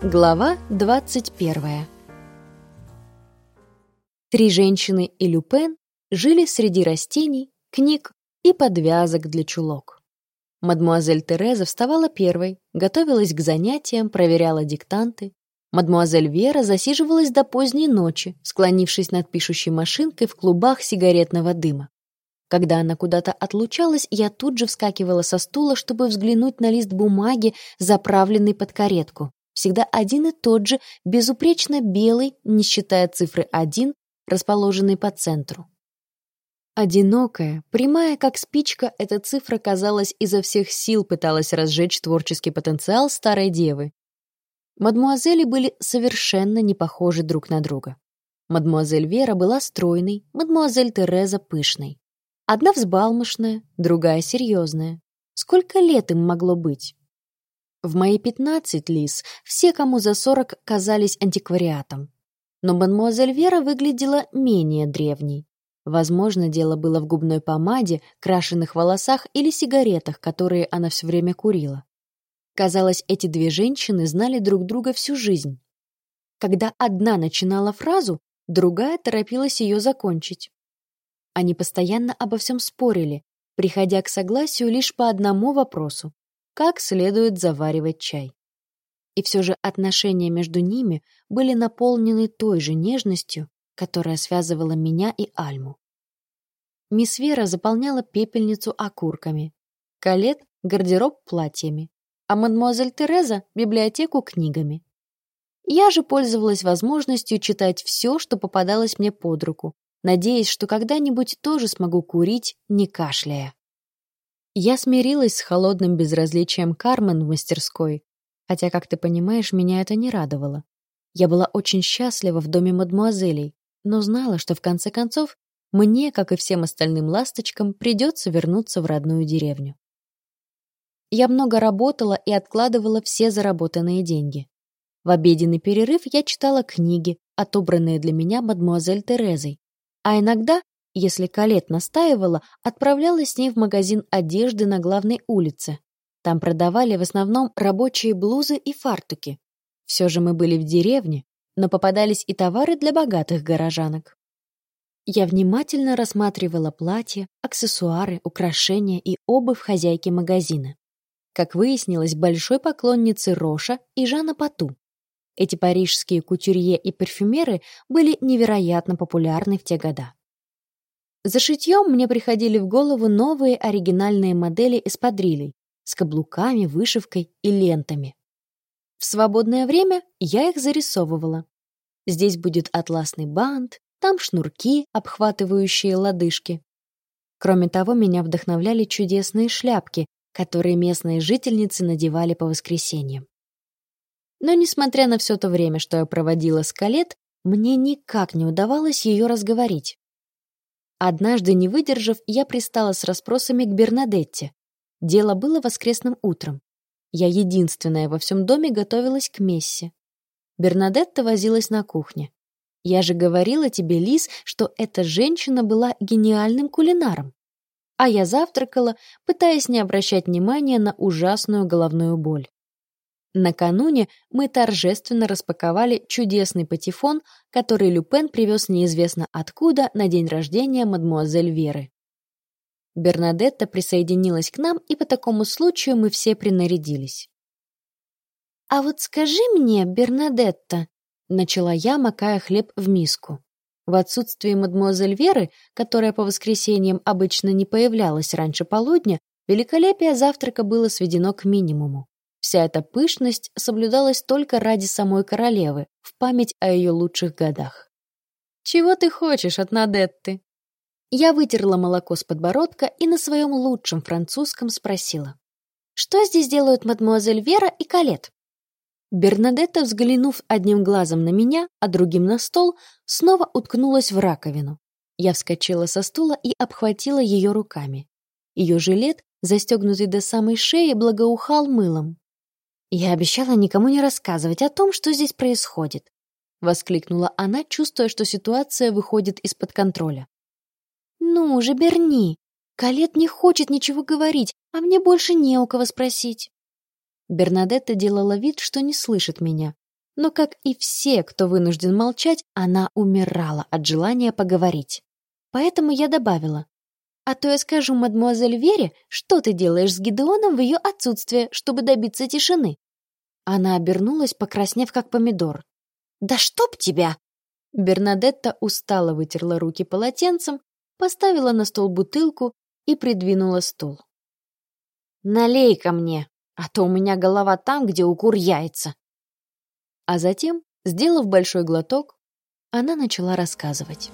Глава 21 Три женщины и Люпен жили среди растений, книг и подвязок для чулок. Мадмуазель Тереза вставала первой, готовилась к занятиям, проверяла диктанты. Мадмуазель Вера засиживалась до поздней ночи, склонившись над пишущей машинкой в клубах сигаретного дыма. Когда она куда-то отлучалась, я тут же вскакивала со стула, чтобы взглянуть на лист бумаги, заправленный под каретку всегда один и тот же, безупречно белый, не считая цифры 1, расположенный по центру. Одинокая, прямая как спичка, эта цифра, казалось, изо всех сил пыталась разжечь творческий потенциал старой девы. Мадмуазели были совершенно не похожи друг на друга. Мадмуазель Вера была стройной, мадмуазель Тереза пышной. Одна взбалмошная, другая серьезная. Сколько лет им могло быть? В мои пятнадцать, Лис, все, кому за сорок, казались антиквариатом. Но мадемуазель Вера выглядела менее древней. Возможно, дело было в губной помаде, крашеных волосах или сигаретах, которые она все время курила. Казалось, эти две женщины знали друг друга всю жизнь. Когда одна начинала фразу, другая торопилась ее закончить. Они постоянно обо всем спорили, приходя к согласию лишь по одному вопросу как следует заваривать чай. И все же отношения между ними были наполнены той же нежностью, которая связывала меня и Альму. Мисс Вера заполняла пепельницу окурками, Калет — гардероб платьями, а мадемуазель Тереза — библиотеку книгами. Я же пользовалась возможностью читать все, что попадалось мне под руку, надеясь, что когда-нибудь тоже смогу курить, не кашляя. Я смирилась с холодным безразличием Кармен в мастерской, хотя, как ты понимаешь, меня это не радовало. Я была очень счастлива в доме мадмуазелей, но знала, что в конце концов мне, как и всем остальным ласточкам, придется вернуться в родную деревню. Я много работала и откладывала все заработанные деньги. В обеденный перерыв я читала книги, отобранные для меня мадмуазель Терезой, а иногда если Калет настаивала, отправлялась с ней в магазин одежды на главной улице. Там продавали в основном рабочие блузы и фартуки. Все же мы были в деревне, но попадались и товары для богатых горожанок. Я внимательно рассматривала платья, аксессуары, украшения и обувь хозяйки магазина. Как выяснилось, большой поклонницы Роша и Жана Пату. Эти парижские кутюрье и парфюмеры были невероятно популярны в те года. За шитьем мне приходили в голову новые оригинальные модели эспадрилей с каблуками, вышивкой и лентами. В свободное время я их зарисовывала. Здесь будет атласный бант, там шнурки, обхватывающие лодыжки. Кроме того, меня вдохновляли чудесные шляпки, которые местные жительницы надевали по воскресеньям. Но, несмотря на все то время, что я проводила с Калет, мне никак не удавалось ее разговорить. Однажды, не выдержав, я пристала с расспросами к Бернадетте. Дело было воскресным утром. Я единственная во всем доме готовилась к мессе. Бернадетта возилась на кухне. Я же говорила тебе, Лис, что эта женщина была гениальным кулинаром. А я завтракала, пытаясь не обращать внимания на ужасную головную боль. Накануне мы торжественно распаковали чудесный патефон, который Люпен привез неизвестно откуда на день рождения мадмуазель Веры. Бернадетта присоединилась к нам, и по такому случаю мы все принарядились. «А вот скажи мне, Бернадетта», — начала я, макая хлеб в миску. В отсутствие мадмуазель Веры, которая по воскресеньям обычно не появлялась раньше полудня, великолепие завтрака было сведено к минимуму. Вся эта пышность соблюдалась только ради самой королевы, в память о ее лучших годах. «Чего ты хочешь от Надетты?» Я вытерла молоко с подбородка и на своем лучшем французском спросила. «Что здесь делают мадмуазель Вера и Калет?» Бернадетта, взглянув одним глазом на меня, а другим на стол, снова уткнулась в раковину. Я вскочила со стула и обхватила ее руками. Ее жилет, застегнутый до самой шеи, благоухал мылом. «Я обещала никому не рассказывать о том, что здесь происходит», — воскликнула она, чувствуя, что ситуация выходит из-под контроля. «Ну уже Берни! Калет не хочет ничего говорить, а мне больше не у кого спросить». Бернадетта делала вид, что не слышит меня, Но, как и все, кто вынужден молчать, она умирала от желания поговорить. Поэтому я добавила. «А то я скажу мадмуазель Вере, что ты делаешь с Гидеоном в ее отсутствие, чтобы добиться тишины». Она обернулась, покраснев как помидор. «Да чтоб тебя!» Бернадетта устало вытерла руки полотенцем, поставила на стол бутылку и придвинула стул. «Налей ко мне, а то у меня голова там, где у кур яйца». А затем, сделав большой глоток, она начала рассказывать.